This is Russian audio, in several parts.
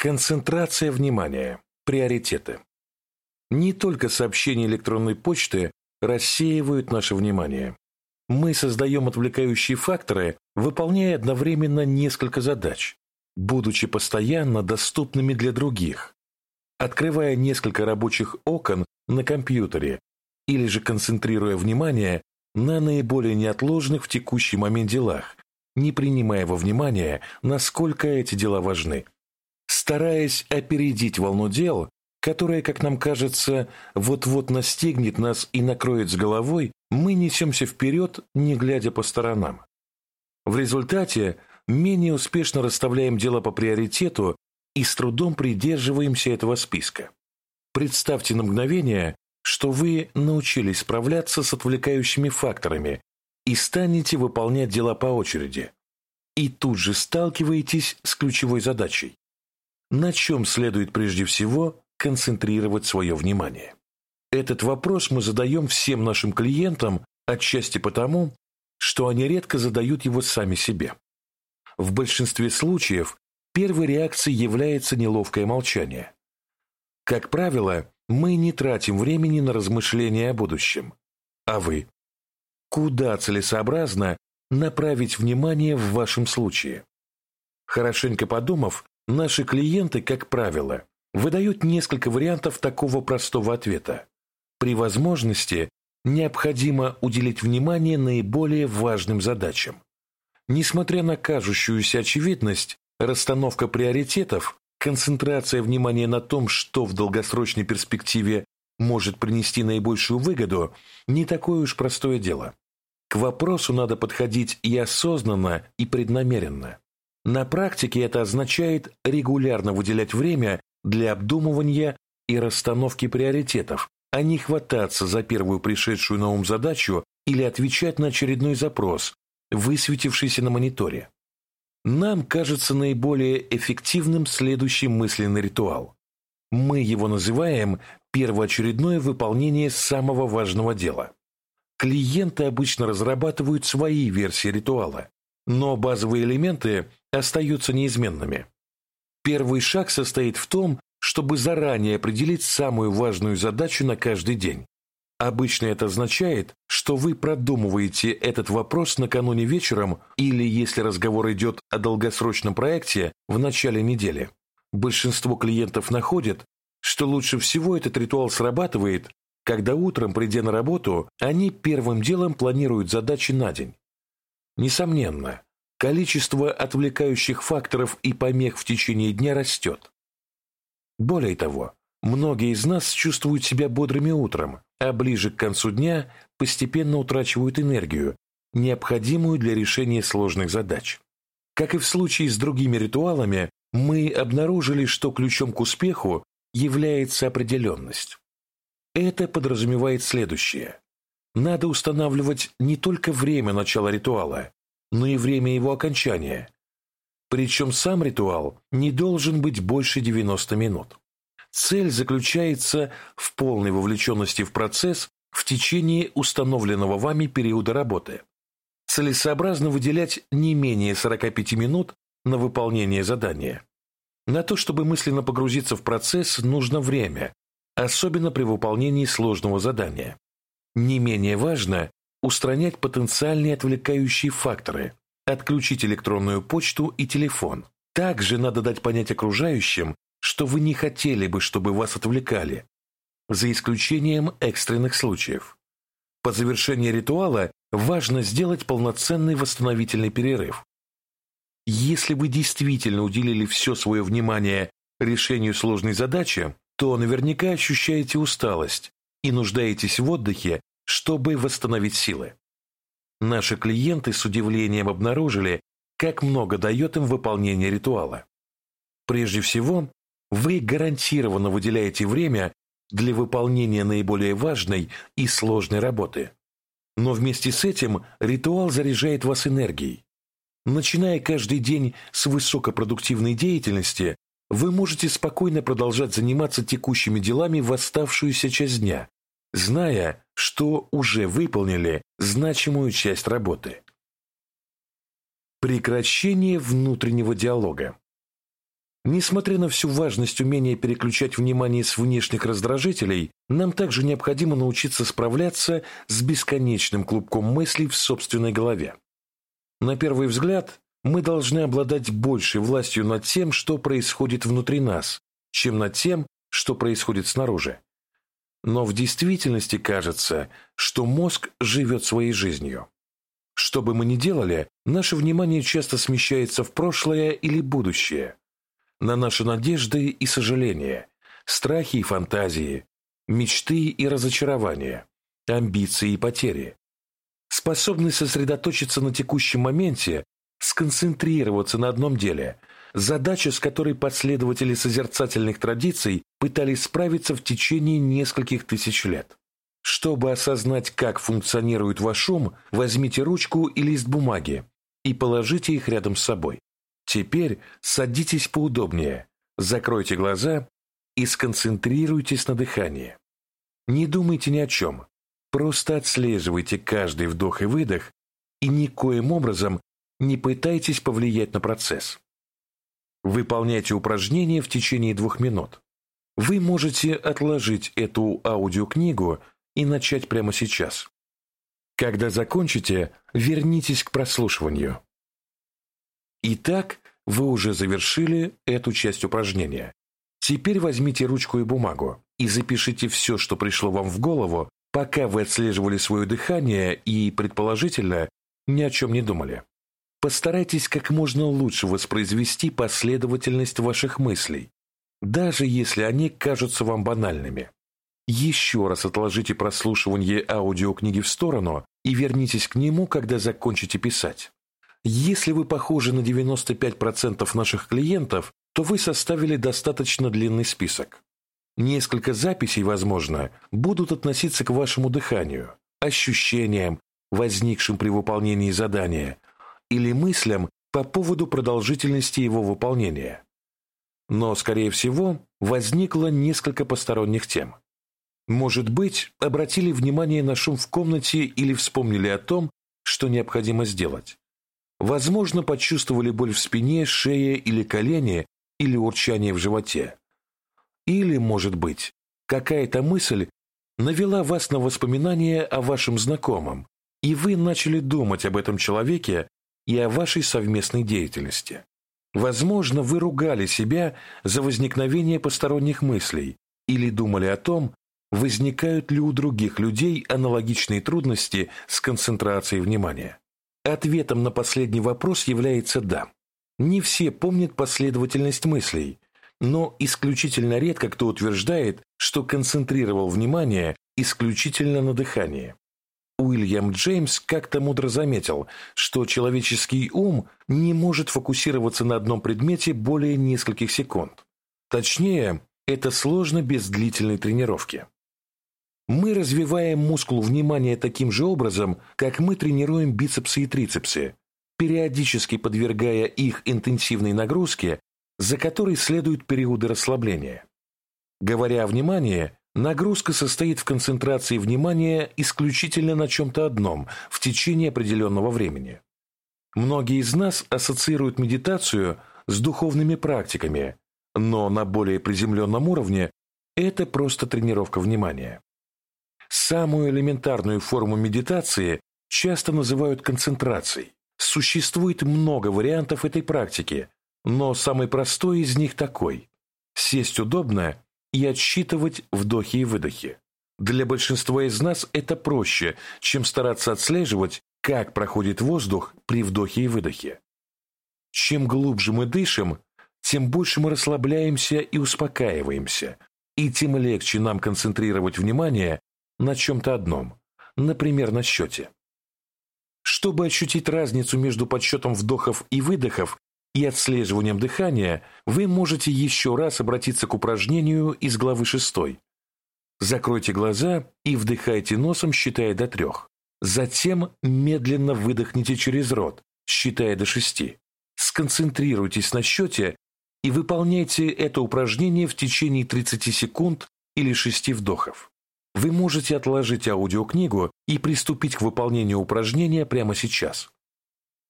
Концентрация внимания. Приоритеты. Не только сообщения электронной почты рассеивают наше внимание. Мы создаем отвлекающие факторы, выполняя одновременно несколько задач, будучи постоянно доступными для других, открывая несколько рабочих окон на компьютере или же концентрируя внимание на наиболее неотложных в текущий момент делах, не принимая во внимание, насколько эти дела важны. Стараясь опередить волну дел, которая, как нам кажется, вот-вот настигнет нас и накроет с головой, мы несемся вперед, не глядя по сторонам. В результате менее успешно расставляем дела по приоритету и с трудом придерживаемся этого списка. Представьте на мгновение, что вы научились справляться с отвлекающими факторами и станете выполнять дела по очереди. И тут же сталкиваетесь с ключевой задачей. На чем следует прежде всего концентрировать свое внимание? Этот вопрос мы задаем всем нашим клиентам отчасти потому, что они редко задают его сами себе. В большинстве случаев первой реакцией является неловкое молчание. Как правило, мы не тратим времени на размышления о будущем. А вы? Куда целесообразно направить внимание в вашем случае? Хорошенько подумав, наши клиенты, как правило, выдают несколько вариантов такого простого ответа. При возможности необходимо уделить внимание наиболее важным задачам. Несмотря на кажущуюся очевидность, расстановка приоритетов, концентрация внимания на том, что в долгосрочной перспективе может принести наибольшую выгоду, не такое уж простое дело. К вопросу надо подходить и осознанно, и преднамеренно. На практике это означает регулярно выделять время для обдумывания и расстановки приоритетов, а не хвататься за первую пришедшую на ум задачу или отвечать на очередной запрос, высветившийся на мониторе. Нам кажется наиболее эффективным следующий мысленный ритуал. Мы его называем первоочередное выполнение самого важного дела. Клиенты обычно разрабатывают свои версии ритуала, но базовые элементы остаются неизменными. Первый шаг состоит в том, чтобы заранее определить самую важную задачу на каждый день. Обычно это означает, что вы продумываете этот вопрос накануне вечером или, если разговор идет о долгосрочном проекте, в начале недели. Большинство клиентов находят, что лучше всего этот ритуал срабатывает, когда утром, придя на работу, они первым делом планируют задачи на день. Несомненно, количество отвлекающих факторов и помех в течение дня растет. Более того, многие из нас чувствуют себя бодрыми утром, а ближе к концу дня постепенно утрачивают энергию, необходимую для решения сложных задач. Как и в случае с другими ритуалами, мы обнаружили, что ключом к успеху является определенность. Это подразумевает следующее. Надо устанавливать не только время начала ритуала, но и время его окончания, причем сам ритуал не должен быть больше 90 минут. Цель заключается в полной вовлеченности в процесс в течение установленного вами периода работы. Целесообразно выделять не менее 45 минут на выполнение задания. На то, чтобы мысленно погрузиться в процесс, нужно время, особенно при выполнении сложного задания. Не менее важно устранять потенциальные отвлекающие факторы, отключить электронную почту и телефон. Также надо дать понять окружающим, что вы не хотели бы, чтобы вас отвлекали, за исключением экстренных случаев. По завершении ритуала важно сделать полноценный восстановительный перерыв. Если вы действительно уделили все свое внимание решению сложной задачи, то наверняка ощущаете усталость и нуждаетесь в отдыхе, чтобы восстановить силы. Наши клиенты с удивлением обнаружили, как много дает им выполнение ритуала. Прежде всего, вы гарантированно выделяете время для выполнения наиболее важной и сложной работы. Но вместе с этим ритуал заряжает вас энергией. Начиная каждый день с высокопродуктивной деятельности, вы можете спокойно продолжать заниматься текущими делами в оставшуюся часть дня, зная, что уже выполнили значимую часть работы. Прекращение внутреннего диалога. Несмотря на всю важность умения переключать внимание с внешних раздражителей, нам также необходимо научиться справляться с бесконечным клубком мыслей в собственной голове. На первый взгляд, мы должны обладать большей властью над тем, что происходит внутри нас, чем над тем, что происходит снаружи. Но в действительности кажется, что мозг живет своей жизнью. Что бы мы ни делали, наше внимание часто смещается в прошлое или будущее, на наши надежды и сожаления, страхи и фантазии, мечты и разочарования, амбиции и потери. Способность сосредоточиться на текущем моменте, сконцентрироваться на одном деле – задача, с которой последователи созерцательных традиций пытались справиться в течение нескольких тысяч лет. Чтобы осознать, как функционирует ваш ум, возьмите ручку и лист бумаги и положите их рядом с собой. Теперь садитесь поудобнее, закройте глаза и сконцентрируйтесь на дыхании. Не думайте ни о чем, просто отслеживайте каждый вдох и выдох и никоим образом не пытайтесь повлиять на процесс. Выполняйте упражнение в течение двух минут. Вы можете отложить эту аудиокнигу и начать прямо сейчас. Когда закончите, вернитесь к прослушиванию. Итак, вы уже завершили эту часть упражнения. Теперь возьмите ручку и бумагу и запишите все, что пришло вам в голову, пока вы отслеживали свое дыхание и, предположительно, ни о чем не думали. Постарайтесь как можно лучше воспроизвести последовательность ваших мыслей, даже если они кажутся вам банальными. Еще раз отложите прослушивание аудиокниги в сторону и вернитесь к нему, когда закончите писать. Если вы похожи на 95% наших клиентов, то вы составили достаточно длинный список. Несколько записей, возможно, будут относиться к вашему дыханию, ощущениям, возникшим при выполнении задания, или мыслям по поводу продолжительности его выполнения. Но, скорее всего, возникло несколько посторонних тем. Может быть, обратили внимание на шум в комнате или вспомнили о том, что необходимо сделать. Возможно, почувствовали боль в спине, шее или колене, или урчание в животе. Или, может быть, какая-то мысль навела вас на воспоминания о вашем знакомом, и вы начали думать об этом человеке и о вашей совместной деятельности. Возможно, вы ругали себя за возникновение посторонних мыслей или думали о том, возникают ли у других людей аналогичные трудности с концентрацией внимания. Ответом на последний вопрос является «да». Не все помнят последовательность мыслей, но исключительно редко кто утверждает, что концентрировал внимание исключительно на дыхании. Уильям Джеймс как-то мудро заметил, что человеческий ум не может фокусироваться на одном предмете более нескольких секунд. Точнее, это сложно без длительной тренировки. Мы развиваем мускул внимания таким же образом, как мы тренируем бицепсы и трицепсы, периодически подвергая их интенсивной нагрузке, за которой следуют периоды расслабления. Говоря о внимании, Нагрузка состоит в концентрации внимания исключительно на чем-то одном в течение определенного времени. Многие из нас ассоциируют медитацию с духовными практиками, но на более приземленном уровне это просто тренировка внимания. Самую элементарную форму медитации часто называют концентрацией. Существует много вариантов этой практики, но самый простой из них такой – сесть удобно и отсчитывать вдохи и выдохи. Для большинства из нас это проще, чем стараться отслеживать, как проходит воздух при вдохе и выдохе. Чем глубже мы дышим, тем больше мы расслабляемся и успокаиваемся, и тем легче нам концентрировать внимание на чем-то одном, например, на счете. Чтобы ощутить разницу между подсчетом вдохов и выдохов, и отслеживанием дыхания вы можете еще раз обратиться к упражнению из главы 6. Закройте глаза и вдыхайте носом, считая до трех. Затем медленно выдохните через рот, считая до шести. Сконцентрируйтесь на счете и выполняйте это упражнение в течение 30 секунд или 6 вдохов. Вы можете отложить аудиокнигу и приступить к выполнению упражнения прямо сейчас.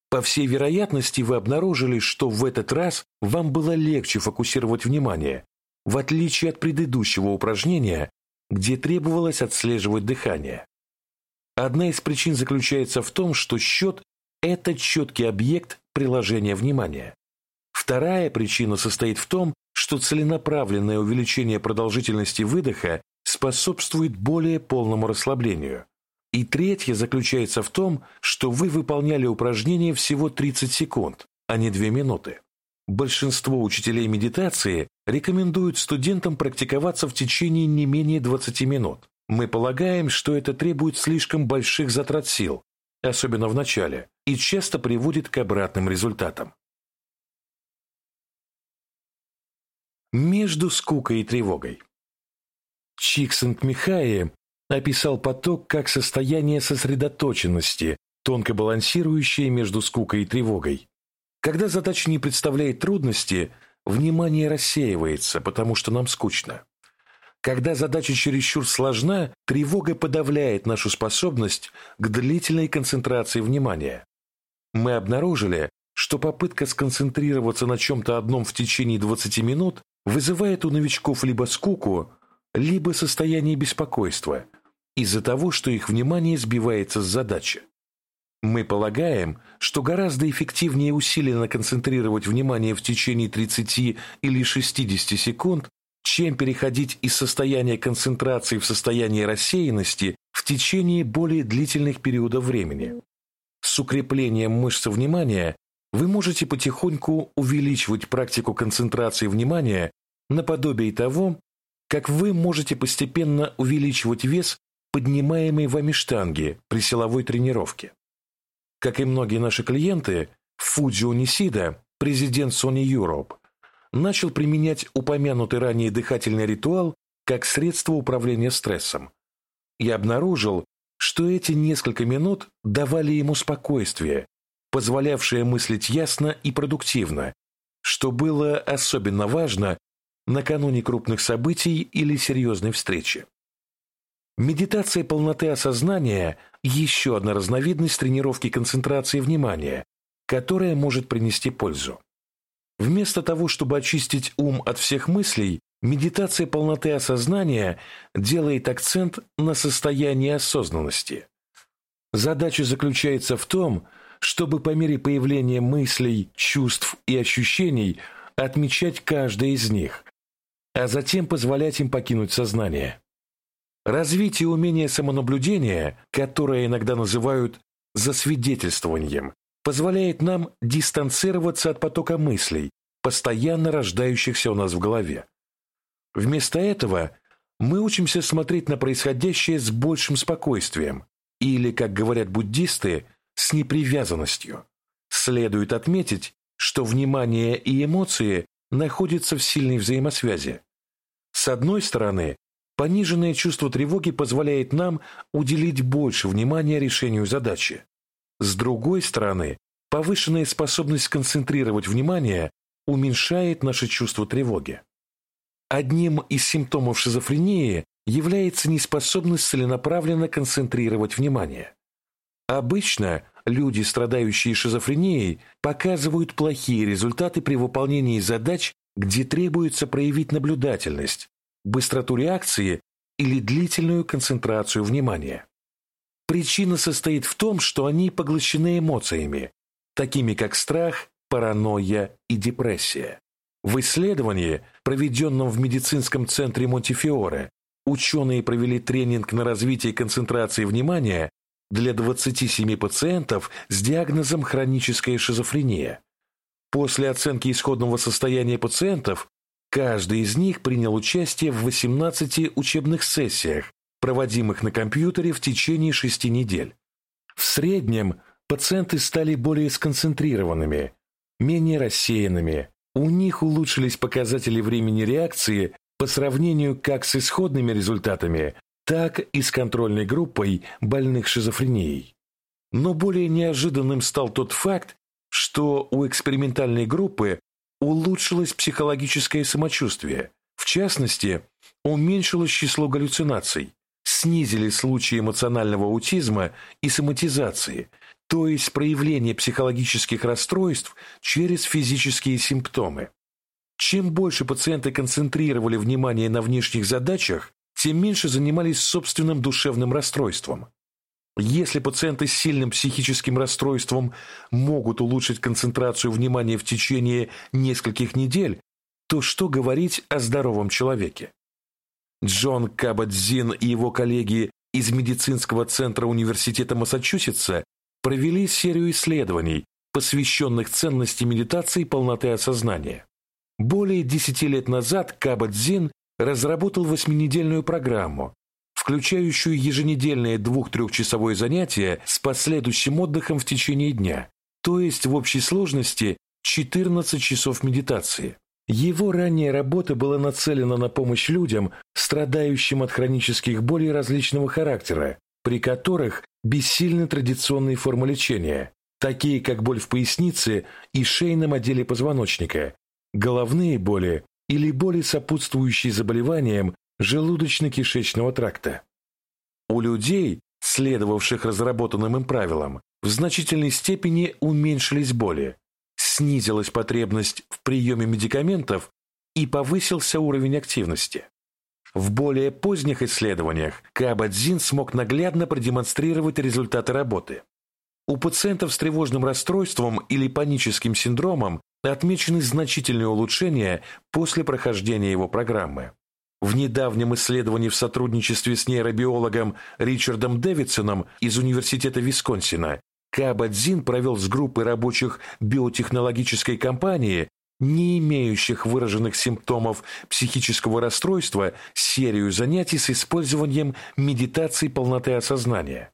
По всей вероятности, вы обнаружили, что в этот раз вам было легче фокусировать внимание, в отличие от предыдущего упражнения, где требовалось отслеживать дыхание. Одна из причин заключается в том, что счет – это четкий объект приложения внимания. Вторая причина состоит в том, что целенаправленное увеличение продолжительности выдоха способствует более полному расслаблению. И третье заключается в том, что вы выполняли упражнение всего 30 секунд, а не 2 минуты. Большинство учителей медитации рекомендуют студентам практиковаться в течение не менее 20 минут. Мы полагаем, что это требует слишком больших затрат сил, особенно в начале, и часто приводит к обратным результатам. Между скукой и тревогой. Чиксент-Михаи описал поток как состояние сосредоточенности, тонко балансирующее между скукой и тревогой. Когда задача не представляет трудности, внимание рассеивается, потому что нам скучно. Когда задача чересчур сложна, тревога подавляет нашу способность к длительной концентрации внимания. Мы обнаружили, что попытка сконцентрироваться на чем-то одном в течение 20 минут вызывает у новичков либо скуку, либо состояние беспокойства из-за того, что их внимание сбивается с задачи. Мы полагаем, что гораздо эффективнее усиленно концентрировать внимание в течение 30 или 60 секунд, чем переходить из состояния концентрации в состояние рассеянности в течение более длительных периодов времени. С укреплением мышцы внимания вы можете потихоньку увеличивать практику концентрации внимания наподобие того, как вы можете постепенно увеличивать вес поднимаемой вами штанги при силовой тренировке. Как и многие наши клиенты, Фуджио Нисида, президент Sony Europe, начал применять упомянутый ранее дыхательный ритуал как средство управления стрессом. Я обнаружил, что эти несколько минут давали ему спокойствие, позволявшее мыслить ясно и продуктивно, что было особенно важно накануне крупных событий или серьезной встречи. Медитация полноты осознания – еще одна разновидность тренировки концентрации внимания, которая может принести пользу. Вместо того, чтобы очистить ум от всех мыслей, медитация полноты осознания делает акцент на состоянии осознанности. Задача заключается в том, чтобы по мере появления мыслей, чувств и ощущений отмечать каждое из них, а затем позволять им покинуть сознание. Развитие умения самонаблюдения, которое иногда называют засвидетельствованием, позволяет нам дистанцироваться от потока мыслей, постоянно рождающихся у нас в голове. Вместо этого мы учимся смотреть на происходящее с большим спокойствием или, как говорят буддисты, с непривязанностью. Следует отметить, что внимание и эмоции находятся в сильной взаимосвязи. С одной стороны, пониженное чувство тревоги позволяет нам уделить больше внимания решению задачи. С другой стороны, повышенная способность концентрировать внимание уменьшает наше чувство тревоги. Одним из симптомов шизофрении является неспособность целенаправленно концентрировать внимание. Обычно люди, страдающие шизофренией, показывают плохие результаты при выполнении задач где требуется проявить наблюдательность, быстроту реакции или длительную концентрацию внимания. Причина состоит в том, что они поглощены эмоциями, такими как страх, паранойя и депрессия. В исследовании, проведенном в медицинском центре Монтифиоре, ученые провели тренинг на развитие концентрации внимания для 27 пациентов с диагнозом хроническая шизофрения. После оценки исходного состояния пациентов каждый из них принял участие в 18 учебных сессиях, проводимых на компьютере в течение шести недель. В среднем пациенты стали более сконцентрированными, менее рассеянными, у них улучшились показатели времени реакции по сравнению как с исходными результатами, так и с контрольной группой больных шизофренией. Но более неожиданным стал тот факт, что у экспериментальной группы улучшилось психологическое самочувствие, в частности, уменьшилось число галлюцинаций, снизили случаи эмоционального аутизма и соматизации то есть проявление психологических расстройств через физические симптомы. Чем больше пациенты концентрировали внимание на внешних задачах, тем меньше занимались собственным душевным расстройством. Если пациенты с сильным психическим расстройством могут улучшить концентрацию внимания в течение нескольких недель, то что говорить о здоровом человеке? Джон Кабадзин и его коллеги из медицинского центра Университета Массачусетса провели серию исследований, посвященных ценности медитации и полноты осознания. Более десяти лет назад Кабадзин разработал восьминедельную программу, включающую еженедельное двух-трехчасовое занятие с последующим отдыхом в течение дня, то есть в общей сложности 14 часов медитации. Его ранняя работа была нацелена на помощь людям, страдающим от хронических болей различного характера, при которых бессильны традиционные формы лечения, такие как боль в пояснице и шейном отделе позвоночника, головные боли или боли, сопутствующие заболеваниям желудочно-кишечного тракта. У людей, следовавших разработанным им правилам, в значительной степени уменьшились боли, снизилась потребность в приеме медикаментов и повысился уровень активности. В более поздних исследованиях Кабадзин смог наглядно продемонстрировать результаты работы. У пациентов с тревожным расстройством или паническим синдромом отмечены значительные улучшения после прохождения его программы. В недавнем исследовании в сотрудничестве с нейробиологом Ричардом Дэвидсоном из Университета Висконсина Кабадзин провел с группой рабочих биотехнологической компании, не имеющих выраженных симптомов психического расстройства, серию занятий с использованием медитации полноты осознания.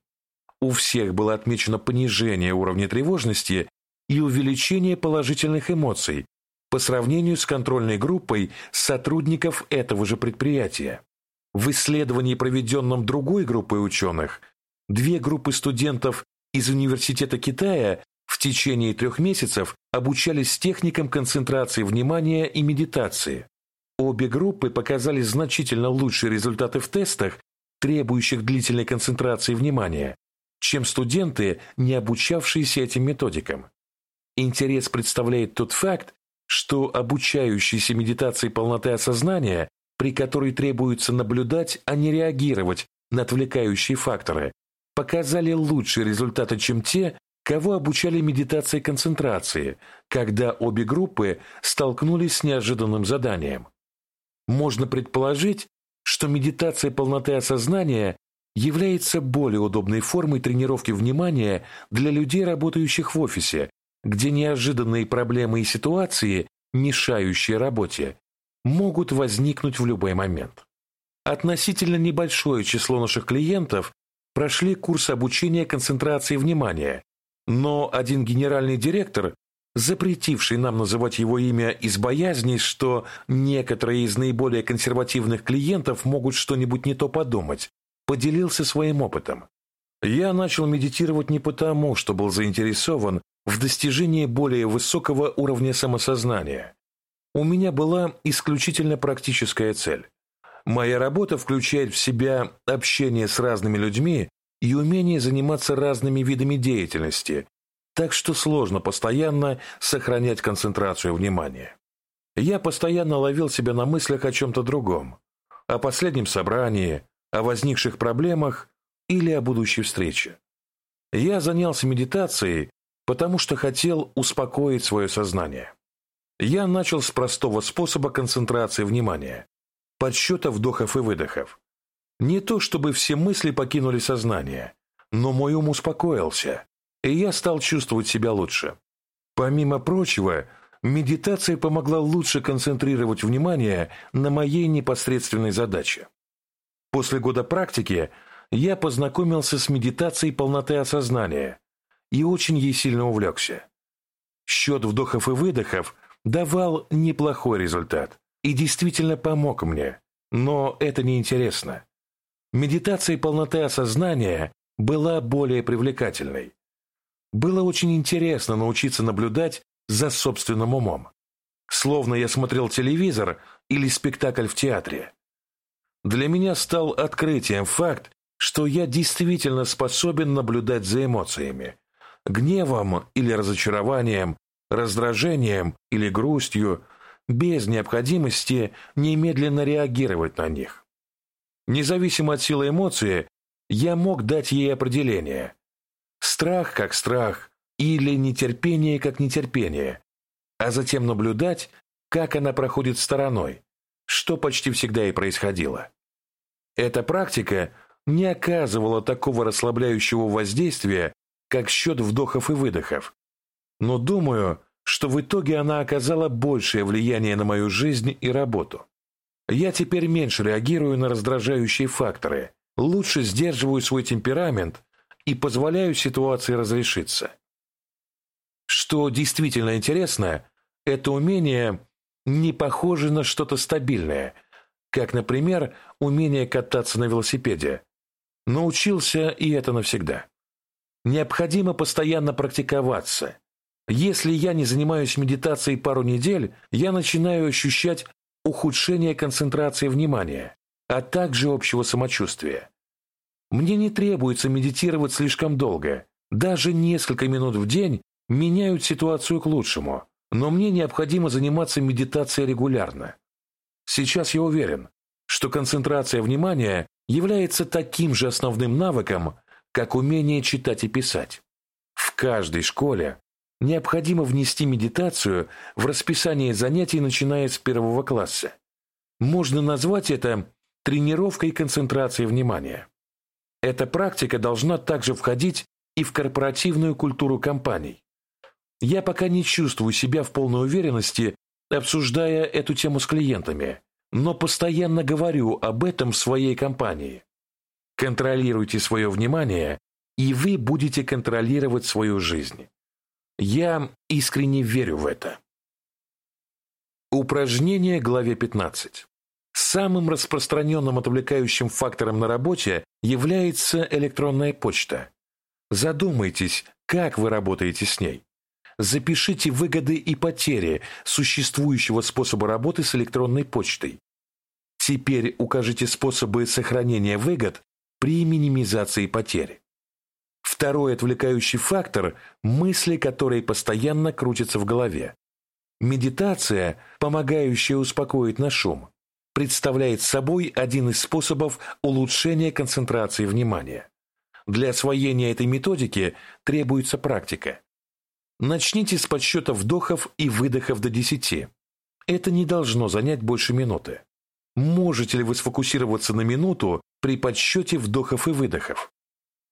У всех было отмечено понижение уровня тревожности и увеличение положительных эмоций по сравнению с контрольной группой сотрудников этого же предприятия. В исследовании, проведенном другой группой ученых, две группы студентов из Университета Китая в течение трех месяцев обучались техникам концентрации внимания и медитации. Обе группы показали значительно лучшие результаты в тестах, требующих длительной концентрации внимания, чем студенты, не обучавшиеся этим методикам. Интерес представляет тот факт, что обучающиеся медитации полноты осознания, при которой требуется наблюдать, а не реагировать на отвлекающие факторы, показали лучшие результаты, чем те, кого обучали медитации концентрации, когда обе группы столкнулись с неожиданным заданием. Можно предположить, что медитация полноты осознания является более удобной формой тренировки внимания для людей, работающих в офисе, где неожиданные проблемы и ситуации, мешающие работе, могут возникнуть в любой момент. Относительно небольшое число наших клиентов прошли курс обучения концентрации внимания, но один генеральный директор, запретивший нам называть его имя из боязни, что некоторые из наиболее консервативных клиентов могут что-нибудь не то подумать, поделился своим опытом. Я начал медитировать не потому, что был заинтересован в достижении более высокого уровня самосознания. У меня была исключительно практическая цель. Моя работа включает в себя общение с разными людьми и умение заниматься разными видами деятельности, так что сложно постоянно сохранять концентрацию внимания. Я постоянно ловил себя на мыслях о чем-то другом, о последнем собрании, о возникших проблемах или о будущей встрече. Я занялся медитацией, потому что хотел успокоить свое сознание. Я начал с простого способа концентрации внимания подсчета вдохов и выдохов. Не то чтобы все мысли покинули сознание, но мой ум успокоился, и я стал чувствовать себя лучше. Помимо прочего, медитация помогла лучше концентрировать внимание на моей непосредственной задаче. После года практики я познакомился с медитацией полноты осознания и очень ей сильно увлекся. Счет вдохов и выдохов давал неплохой результат и действительно помог мне, но это неинтересно. Медитация полноты осознания была более привлекательной. Было очень интересно научиться наблюдать за собственным умом. Словно я смотрел телевизор или спектакль в театре. Для меня стал открытием факт, что я действительно способен наблюдать за эмоциями, гневом или разочарованием, раздражением или грустью, без необходимости немедленно реагировать на них. Независимо от силы эмоции, я мог дать ей определение. Страх как страх или нетерпение как нетерпение, а затем наблюдать, как она проходит стороной, что почти всегда и происходило. Эта практика не оказывала такого расслабляющего воздействия, как счет вдохов и выдохов, но думаю, что в итоге она оказала большее влияние на мою жизнь и работу. Я теперь меньше реагирую на раздражающие факторы, лучше сдерживаю свой темперамент и позволяю ситуации разрешиться. Что действительно интересно, это умение не похоже на что-то стабильное, как, например, умение кататься на велосипеде. Научился, и это навсегда. Необходимо постоянно практиковаться. Если я не занимаюсь медитацией пару недель, я начинаю ощущать ухудшение концентрации внимания, а также общего самочувствия. Мне не требуется медитировать слишком долго. Даже несколько минут в день меняют ситуацию к лучшему, но мне необходимо заниматься медитацией регулярно. Сейчас я уверен, что концентрация внимания является таким же основным навыком, как умение читать и писать. В каждой школе необходимо внести медитацию в расписание занятий, начиная с первого класса. Можно назвать это тренировкой концентрации внимания. Эта практика должна также входить и в корпоративную культуру компаний. Я пока не чувствую себя в полной уверенности, обсуждая эту тему с клиентами, но постоянно говорю об этом в своей компании. Контролируйте свое внимание, и вы будете контролировать свою жизнь. Я искренне верю в это. Упражнение главе 15. Самым распространенным отвлекающим фактором на работе является электронная почта. Задумайтесь, как вы работаете с ней. Запишите выгоды и потери существующего способа работы с электронной почтой. Теперь укажите способы сохранения выгод при минимизации потерь. Второй отвлекающий фактор – мысли, которые постоянно крутятся в голове. Медитация, помогающая успокоить наш шум, представляет собой один из способов улучшения концентрации внимания. Для освоения этой методики требуется практика. Начните с подсчета вдохов и выдохов до 10. Это не должно занять больше минуты. Можете ли вы сфокусироваться на минуту при подсчете вдохов и выдохов?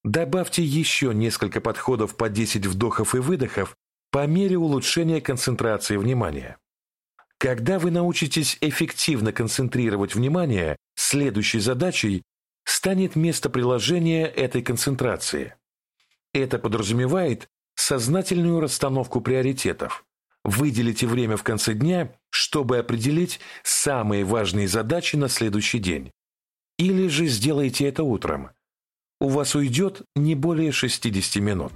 Добавьте еще несколько подходов по 10 вдохов и выдохов по мере улучшения концентрации внимания. Когда вы научитесь эффективно концентрировать внимание, следующей задачей станет место приложения этой концентрации. Это подразумевает сознательную расстановку приоритетов. Выделите время в конце дня, чтобы определить самые важные задачи на следующий день. Или же сделайте это утром. У вас уйдет не более 60 минут.